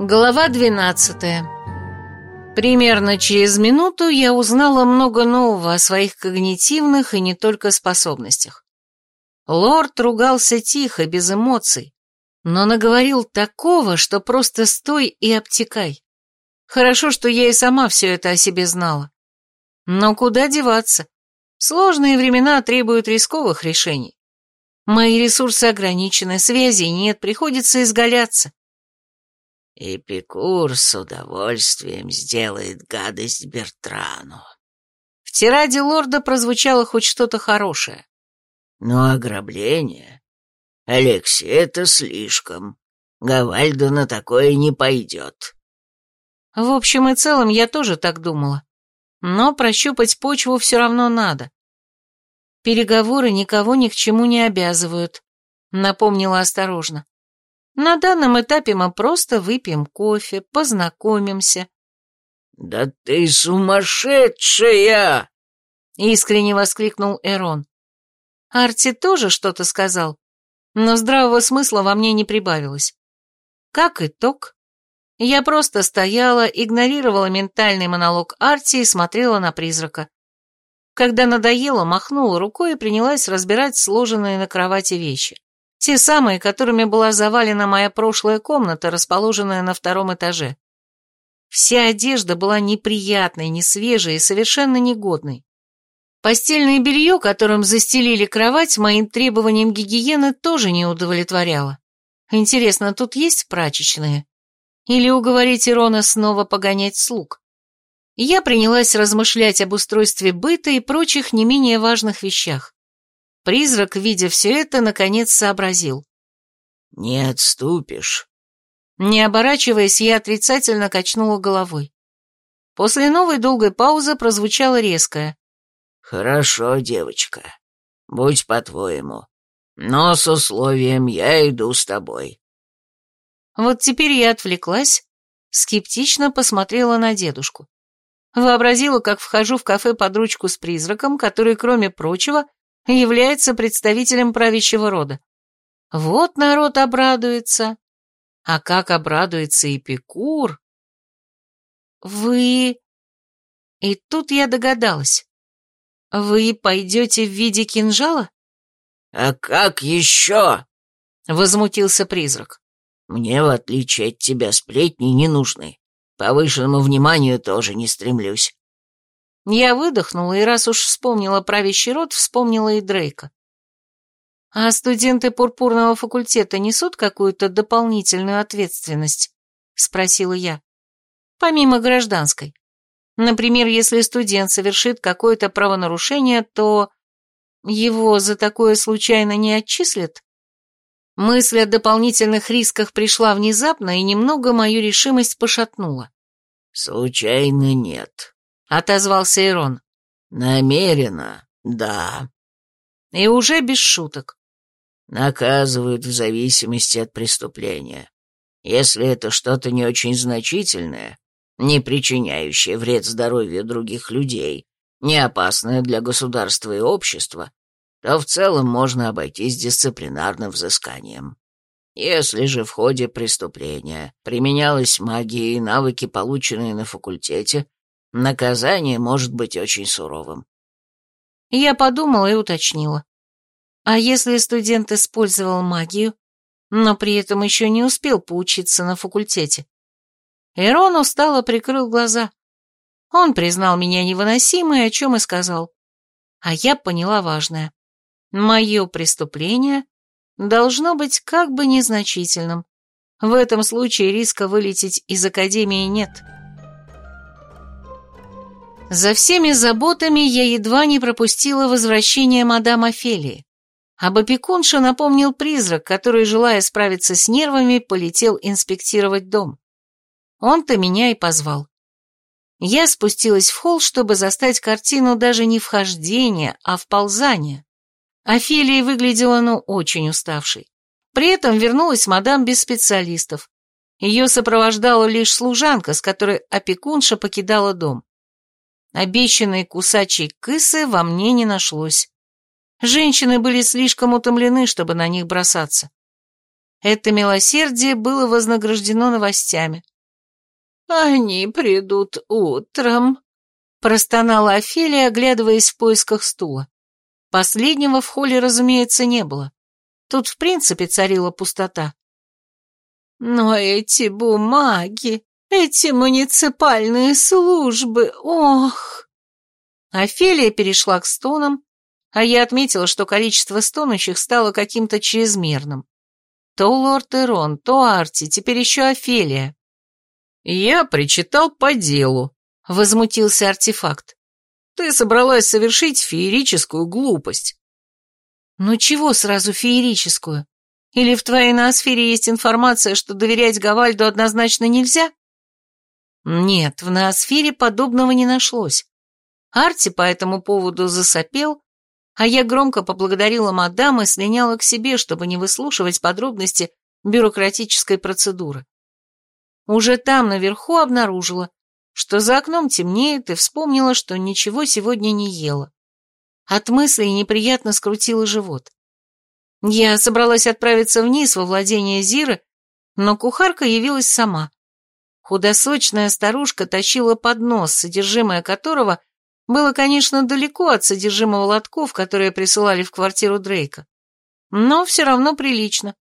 Глава 12 Примерно через минуту я узнала много нового о своих когнитивных и не только способностях. Лорд ругался тихо, без эмоций, но наговорил такого, что просто стой и обтекай. Хорошо, что я и сама все это о себе знала. Но куда деваться? Сложные времена требуют рисковых решений. Мои ресурсы ограничены, связей нет, приходится изгаляться. Эпикур с удовольствием сделает гадость Бертрану. В тираде лорда прозвучало хоть что-то хорошее. Но ограбление... Алексей, это слишком. Гавальда на такое не пойдет. В общем и целом, я тоже так думала. Но прощупать почву все равно надо. Переговоры никого ни к чему не обязывают, напомнила осторожно. На данном этапе мы просто выпьем кофе, познакомимся. «Да ты сумасшедшая!» — искренне воскликнул Эрон. Арти тоже что-то сказал, но здравого смысла во мне не прибавилось. Как итог, я просто стояла, игнорировала ментальный монолог Арти и смотрела на призрака. Когда надоело, махнула рукой и принялась разбирать сложенные на кровати вещи. Те самые, которыми была завалена моя прошлая комната, расположенная на втором этаже. Вся одежда была неприятной, несвежей и совершенно негодной. Постельное белье, которым застелили кровать, моим требованиям гигиены тоже не удовлетворяло. Интересно, тут есть прачечные? Или уговорить Ирона снова погонять слуг? Я принялась размышлять об устройстве быта и прочих не менее важных вещах. Призрак, видя все это, наконец сообразил. «Не отступишь». Не оборачиваясь, я отрицательно качнула головой. После новой долгой паузы прозвучало резкое. «Хорошо, девочка, будь по-твоему, но с условием я иду с тобой». Вот теперь я отвлеклась, скептично посмотрела на дедушку. Вообразила, как вхожу в кафе под ручку с призраком, который, кроме прочего, является представителем правящего рода. Вот народ обрадуется. А как обрадуется Эпикур? Вы... И тут я догадалась. Вы пойдете в виде кинжала? А как еще? Возмутился призрак. Мне, в отличие от тебя, сплетни не нужны. Повышенному вниманию тоже не стремлюсь. Я выдохнула, и раз уж вспомнила правящий род, вспомнила и Дрейка. А студенты пурпурного факультета несут какую-то дополнительную ответственность? Спросила я. Помимо гражданской. Например, если студент совершит какое-то правонарушение, то его за такое случайно не отчислят? Мысль о дополнительных рисках пришла внезапно и немного мою решимость пошатнула. «Случайно нет», — отозвался Ирон. «Намеренно, да». И уже без шуток. «Наказывают в зависимости от преступления. Если это что-то не очень значительное, не причиняющее вред здоровью других людей, не опасное для государства и общества, то в целом можно обойтись дисциплинарным взысканием. Если же в ходе преступления применялась магия и навыки, полученные на факультете, Наказание может быть очень суровым. Я подумала и уточнила. А если студент использовал магию, но при этом еще не успел поучиться на факультете? Эрон устало прикрыл глаза. Он признал меня невыносимой, о чем и сказал. А я поняла важное. Мое преступление должно быть как бы незначительным. В этом случае риска вылететь из академии нет. — за всеми заботами я едва не пропустила возвращение мадам Офелии. Об опекунше напомнил призрак, который, желая справиться с нервами, полетел инспектировать дом. Он-то меня и позвал. Я спустилась в холл, чтобы застать картину даже не вхождения, а вползания. Офелия выглядела, ну, очень уставшей. При этом вернулась мадам без специалистов. Ее сопровождала лишь служанка, с которой опекунша покидала дом. Обещанной кусачей кысы во мне не нашлось. Женщины были слишком утомлены, чтобы на них бросаться. это милосердие было вознаграждено новостями. «Они придут утром», — простонала Офелия, оглядываясь в поисках стула. Последнего в холле, разумеется, не было. Тут в принципе царила пустота. «Но эти бумаги, эти муниципальные службы, ох!» Офелия перешла к стонам, а я отметила, что количество стонущих стало каким-то чрезмерным. То лорд Эрон, то Арти, теперь еще Офелия. «Я причитал по делу», — возмутился артефакт. «Ты собралась совершить феерическую глупость». «Ну чего сразу феерическую? Или в твоей ноосфере есть информация, что доверять Гавальду однозначно нельзя?» Нет, в ноосфере подобного не нашлось. Арти по этому поводу засопел, а я громко поблагодарила мадам и слиняла к себе, чтобы не выслушивать подробности бюрократической процедуры. Уже там, наверху, обнаружила, что за окном темнеет, и вспомнила, что ничего сегодня не ела. От мыслей неприятно скрутила живот. Я собралась отправиться вниз во владение Зиры, но кухарка явилась сама. Худосочная старушка тащила поднос, содержимое которого было, конечно, далеко от содержимого лотков, которые присылали в квартиру Дрейка. Но все равно прилично,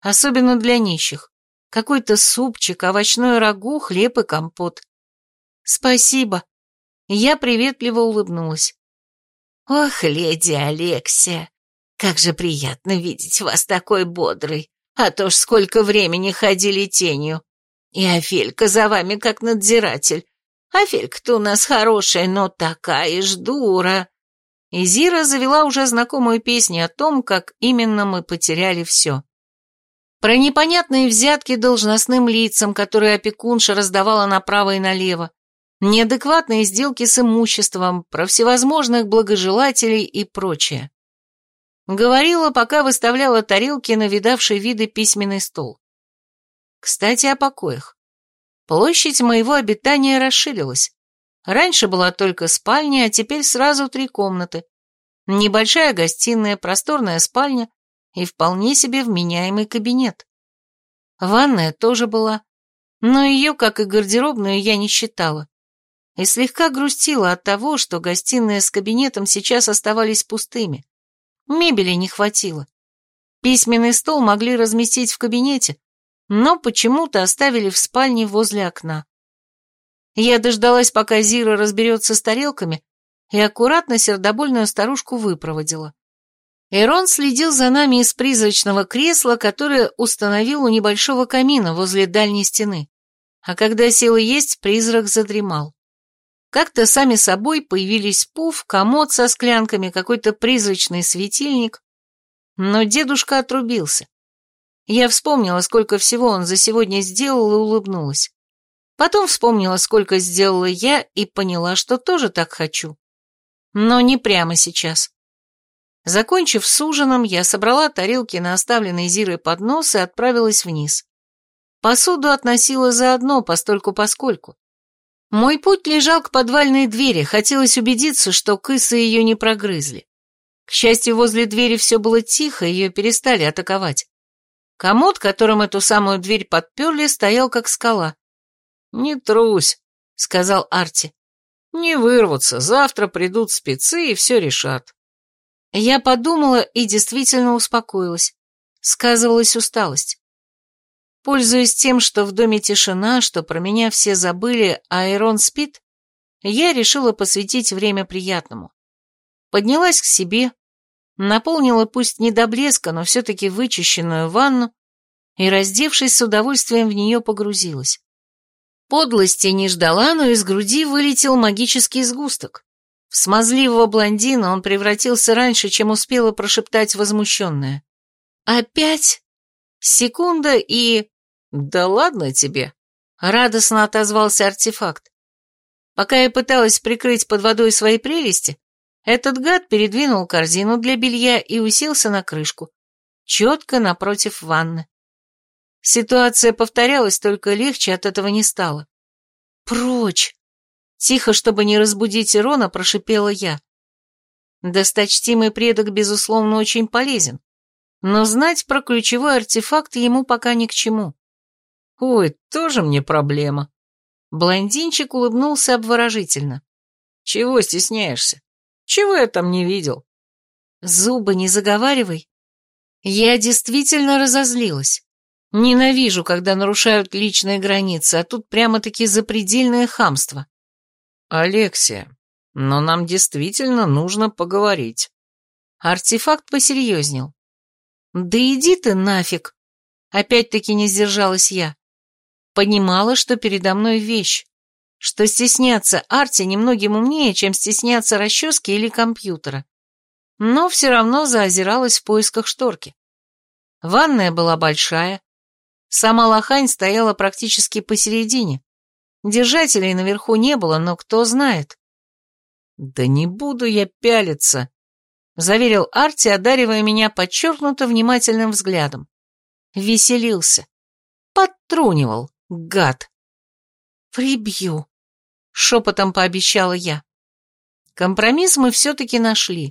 особенно для нищих. Какой-то супчик, овощной рагу, хлеб и компот. Спасибо. Я приветливо улыбнулась. Ох, леди Алексия, как же приятно видеть вас такой бодрой, а то ж сколько времени ходили тенью. И Афелька за вами как надзиратель. Афелька-то у нас хорошая, но такая ж дура. И Зира завела уже знакомую песню о том, как именно мы потеряли все. Про непонятные взятки должностным лицам, которые опекунша раздавала направо и налево, неадекватные сделки с имуществом, про всевозможных благожелателей и прочее. Говорила, пока выставляла тарелки на видавший виды письменный стол. Кстати, о покоях. Площадь моего обитания расширилась. Раньше была только спальня, а теперь сразу три комнаты. Небольшая гостиная, просторная спальня и вполне себе вменяемый кабинет. Ванная тоже была, но ее, как и гардеробную, я не считала. И слегка грустила от того, что гостиная с кабинетом сейчас оставались пустыми. Мебели не хватило. Письменный стол могли разместить в кабинете, но почему-то оставили в спальне возле окна. Я дождалась, пока Зира разберется с тарелками, и аккуратно сердобольную старушку выпроводила. Эрон следил за нами из призрачного кресла, которое установил у небольшого камина возле дальней стены. А когда сел есть, призрак задремал. Как-то сами собой появились пуф, комод со склянками, какой-то призрачный светильник. Но дедушка отрубился. Я вспомнила, сколько всего он за сегодня сделал и улыбнулась. Потом вспомнила, сколько сделала я, и поняла, что тоже так хочу. Но не прямо сейчас. Закончив с ужином, я собрала тарелки на оставленный Зирой поднос и отправилась вниз. Посуду относила заодно, постольку-поскольку. Мой путь лежал к подвальной двери, хотелось убедиться, что кысы ее не прогрызли. К счастью, возле двери все было тихо, ее перестали атаковать. Комод, которым эту самую дверь подперли, стоял как скала. «Не трусь», — сказал Арти. «Не вырвутся, завтра придут спецы и все решат». Я подумала и действительно успокоилась. Сказывалась усталость. Пользуясь тем, что в доме тишина, что про меня все забыли, а Айрон спит, я решила посвятить время приятному. Поднялась к себе, наполнила пусть не до блеска, но все-таки вычищенную ванну и, раздевшись с удовольствием, в нее погрузилась. Подлости не ждала, но из груди вылетел магический сгусток. В смазливого блондина он превратился раньше, чем успела прошептать возмущенная. «Опять?» Секунда и... «Да ладно тебе!» — радостно отозвался артефакт. Пока я пыталась прикрыть под водой свои прелести, этот гад передвинул корзину для белья и уселся на крышку, четко напротив ванны. Ситуация повторялась, только легче от этого не стало. «Прочь!» Тихо, чтобы не разбудить Ирона, прошипела я. Досточтимый предок, безусловно, очень полезен. Но знать про ключевой артефакт ему пока ни к чему. Ой, тоже мне проблема. Блондинчик улыбнулся обворожительно. Чего стесняешься? Чего я там не видел? Зубы не заговаривай. Я действительно разозлилась. Ненавижу, когда нарушают личные границы, а тут прямо-таки запредельное хамство. Алексия, но нам действительно нужно поговорить. Артефакт посерьезнел. Да иди ты нафиг. Опять-таки не сдержалась я. Понимала, что передо мной вещь, что стесняться Арти немногим умнее, чем стесняться расчески или компьютера. Но все равно заозиралась в поисках шторки. Ванная была большая, Сама лохань стояла практически посередине. Держателей наверху не было, но кто знает. «Да не буду я пялиться», — заверил Арти, одаривая меня подчеркнуто внимательным взглядом. Веселился. Подтрунивал, гад. «Прибью», — шепотом пообещала я. Компромисс мы все-таки нашли.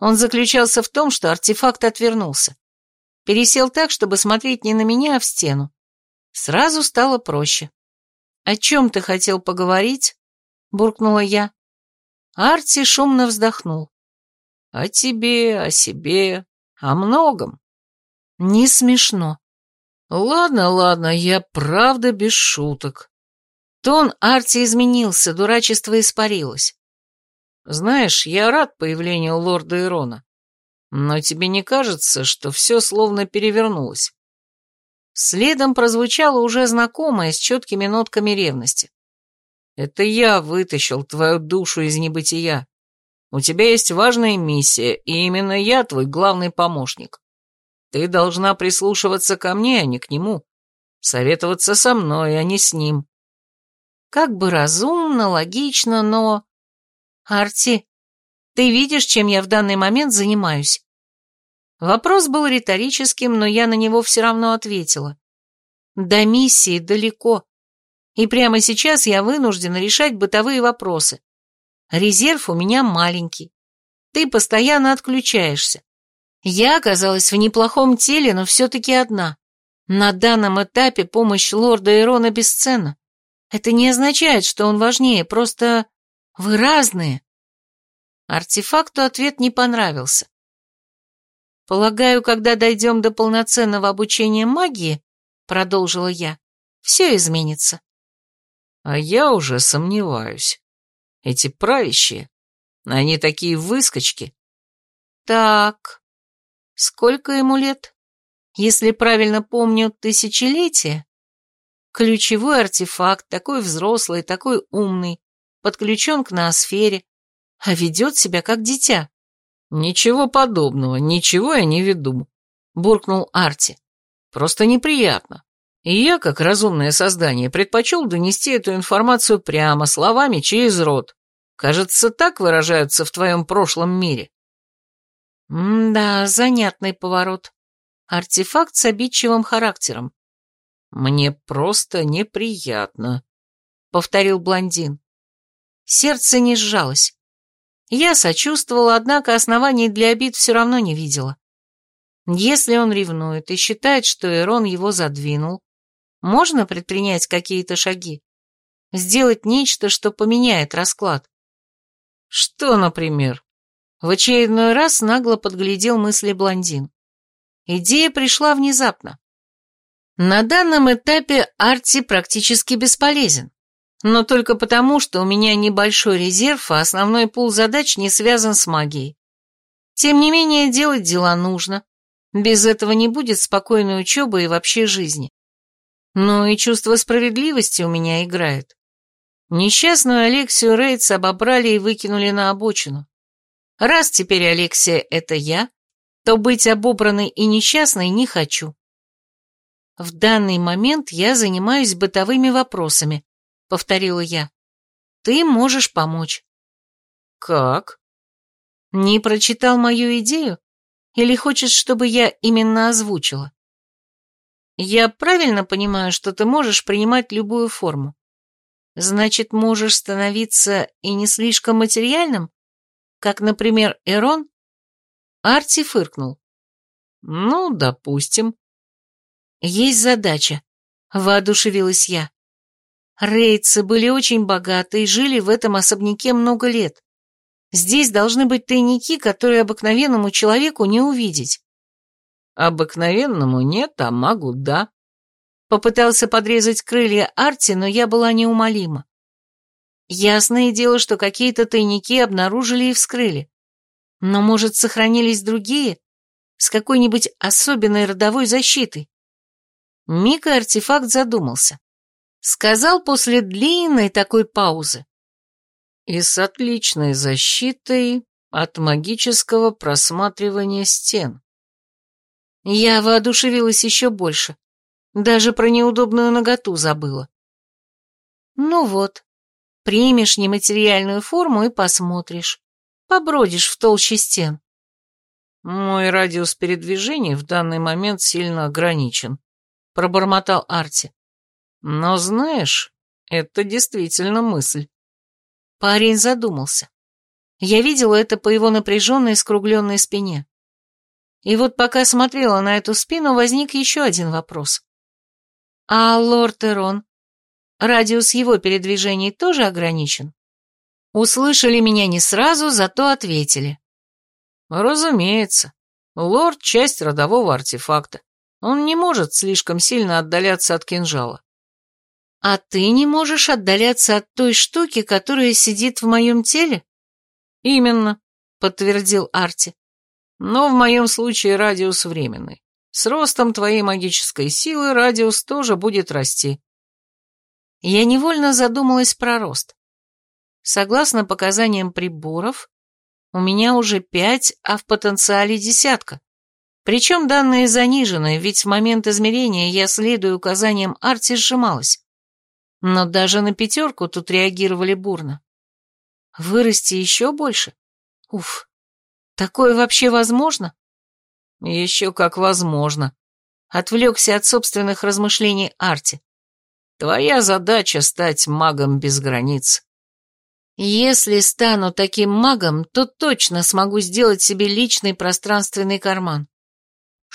Он заключался в том, что артефакт отвернулся. Пересел так, чтобы смотреть не на меня, а в стену. Сразу стало проще. «О чем ты хотел поговорить?» — буркнула я. Арти шумно вздохнул. «О тебе, о себе, о многом». «Не смешно». «Ладно, ладно, я правда без шуток». Тон Арти изменился, дурачество испарилось. «Знаешь, я рад появлению лорда Ирона. Но тебе не кажется, что все словно перевернулось? Следом прозвучало уже знакомое с четкими нотками ревности. Это я вытащил твою душу из небытия. У тебя есть важная миссия, и именно я твой главный помощник. Ты должна прислушиваться ко мне, а не к нему. Советоваться со мной, а не с ним. Как бы разумно, логично, но... Арти, ты видишь, чем я в данный момент занимаюсь? Вопрос был риторическим, но я на него все равно ответила. До миссии далеко. И прямо сейчас я вынуждена решать бытовые вопросы. Резерв у меня маленький. Ты постоянно отключаешься. Я оказалась в неплохом теле, но все-таки одна. На данном этапе помощь лорда Ирона бесценна. Это не означает, что он важнее, просто вы разные. Артефакту ответ не понравился. «Полагаю, когда дойдем до полноценного обучения магии, — продолжила я, — все изменится». «А я уже сомневаюсь. Эти правящие, они такие выскочки». «Так, сколько ему лет? Если правильно помню, тысячелетие?» Ключевой артефакт, такой взрослый, такой умный, подключен к ноосфере, а ведет себя как дитя. «Ничего подобного, ничего я не веду», — буркнул Арти. «Просто неприятно. И я, как разумное создание, предпочел донести эту информацию прямо, словами через рот. Кажется, так выражаются в твоем прошлом мире». «Да, занятный поворот. Артефакт с обидчивым характером». «Мне просто неприятно», — повторил блондин. Сердце не сжалось. Я сочувствовала, однако оснований для обид все равно не видела. Если он ревнует и считает, что Эрон его задвинул, можно предпринять какие-то шаги, сделать нечто, что поменяет расклад. Что, например? В очередной раз нагло подглядел мысли блондин. Идея пришла внезапно. На данном этапе Арти практически бесполезен но только потому, что у меня небольшой резерв, а основной пул задач не связан с магией. Тем не менее, делать дела нужно. Без этого не будет спокойной учебы и вообще жизни. Но и чувство справедливости у меня играет. Несчастную Алексию Рейтс обобрали и выкинули на обочину. Раз теперь Алексия — это я, то быть обобранной и несчастной не хочу. В данный момент я занимаюсь бытовыми вопросами, — повторила я. «Ты можешь помочь». «Как?» «Не прочитал мою идею? Или хочешь, чтобы я именно озвучила?» «Я правильно понимаю, что ты можешь принимать любую форму? Значит, можешь становиться и не слишком материальным? Как, например, Эрон?» Арти фыркнул. Ну, допустим. Есть задача, воодушевилась я. Рейдсы были очень богаты и жили в этом особняке много лет. Здесь должны быть тайники, которые обыкновенному человеку не увидеть. Обыкновенному нет, а магу да. Попытался подрезать крылья Арти, но я была неумолима. Ясное дело, что какие-то тайники обнаружили и вскрыли. Но, может, сохранились другие, с какой-нибудь особенной родовой защитой? Мика артефакт задумался. Сказал после длинной такой паузы. И с отличной защитой от магического просматривания стен. Я воодушевилась еще больше. Даже про неудобную ноготу забыла. Ну вот, примешь нематериальную форму и посмотришь. Побродишь в толще стен. Мой радиус передвижения в данный момент сильно ограничен, пробормотал Арти. Но знаешь, это действительно мысль. Парень задумался. Я видела это по его напряженной скругленной спине. И вот пока смотрела на эту спину, возник еще один вопрос. А лорд Эрон? Радиус его передвижений тоже ограничен? Услышали меня не сразу, зато ответили. Разумеется. Лорд — часть родового артефакта. Он не может слишком сильно отдаляться от кинжала. А ты не можешь отдаляться от той штуки, которая сидит в моем теле? Именно, подтвердил Арти. Но в моем случае радиус временный. С ростом твоей магической силы радиус тоже будет расти. Я невольно задумалась про рост. Согласно показаниям приборов, у меня уже пять, а в потенциале десятка. Причем данные занижены, ведь в момент измерения я, следуя указаниям Арти, сжималась. Но даже на пятерку тут реагировали бурно. Вырасти еще больше? Уф, такое вообще возможно? Еще как возможно. Отвлекся от собственных размышлений Арти. Твоя задача стать магом без границ. Если стану таким магом, то точно смогу сделать себе личный пространственный карман.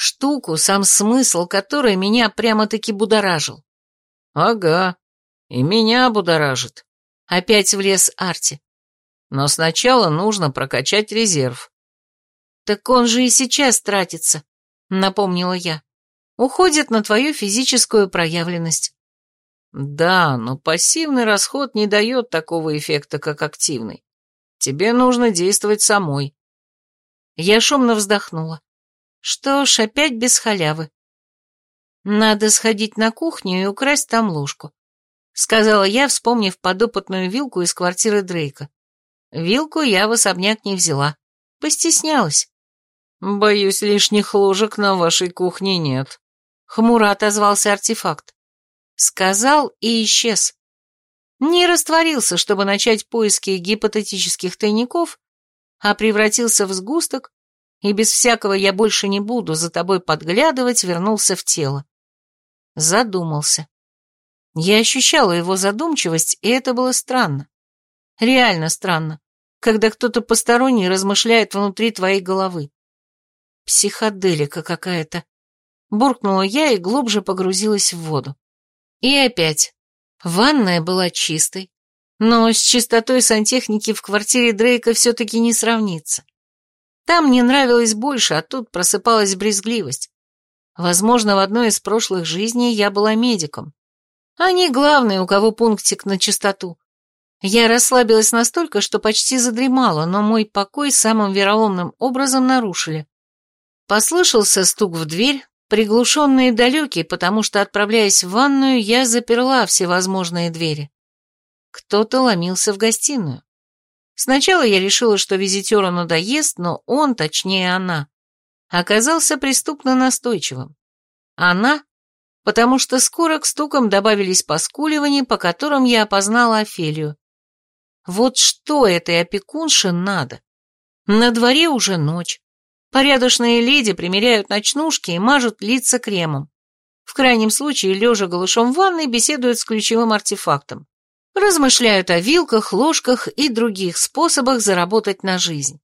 Штуку, сам смысл которой меня прямо-таки будоражил. Ага, и меня будоражит. Опять влез Арти. Но сначала нужно прокачать резерв. Так он же и сейчас тратится, напомнила я. Уходит на твою физическую проявленность. Да, но пассивный расход не дает такого эффекта, как активный. Тебе нужно действовать самой. Я шумно вздохнула. Что ж, опять без халявы. Надо сходить на кухню и украсть там ложку сказала я, вспомнив подопытную вилку из квартиры Дрейка. Вилку я в особняк не взяла. Постеснялась. «Боюсь, лишних ложек на вашей кухне нет», — хмуро отозвался артефакт. Сказал и исчез. Не растворился, чтобы начать поиски гипотетических тайников, а превратился в сгусток, и без всякого «я больше не буду за тобой подглядывать» вернулся в тело. Задумался. Я ощущала его задумчивость, и это было странно. Реально странно, когда кто-то посторонний размышляет внутри твоей головы. Психоделика какая-то. Буркнула я и глубже погрузилась в воду. И опять. Ванная была чистой, но с чистотой сантехники в квартире Дрейка все-таки не сравнится. Там мне нравилось больше, а тут просыпалась брезгливость. Возможно, в одной из прошлых жизней я была медиком. Они главные, у кого пунктик на чистоту. Я расслабилась настолько, что почти задремала, но мой покой самым вероломным образом нарушили. Послышался стук в дверь, приглушенный и далекий, потому что, отправляясь в ванную, я заперла всевозможные двери. Кто-то ломился в гостиную. Сначала я решила, что визитеру надоест, но он, точнее она, оказался преступно настойчивым. Она потому что скоро к стукам добавились поскуливания, по которым я опознала Офелию. Вот что этой опекунше надо? На дворе уже ночь. Порядочные леди примеряют ночнушки и мажут лица кремом. В крайнем случае, лежа голышом в ванной, беседуют с ключевым артефактом. Размышляют о вилках, ложках и других способах заработать на жизнь.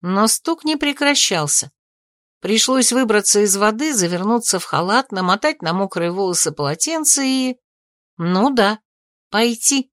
Но стук не прекращался. Пришлось выбраться из воды, завернуться в халат, намотать на мокрые волосы полотенце и... Ну да, пойти.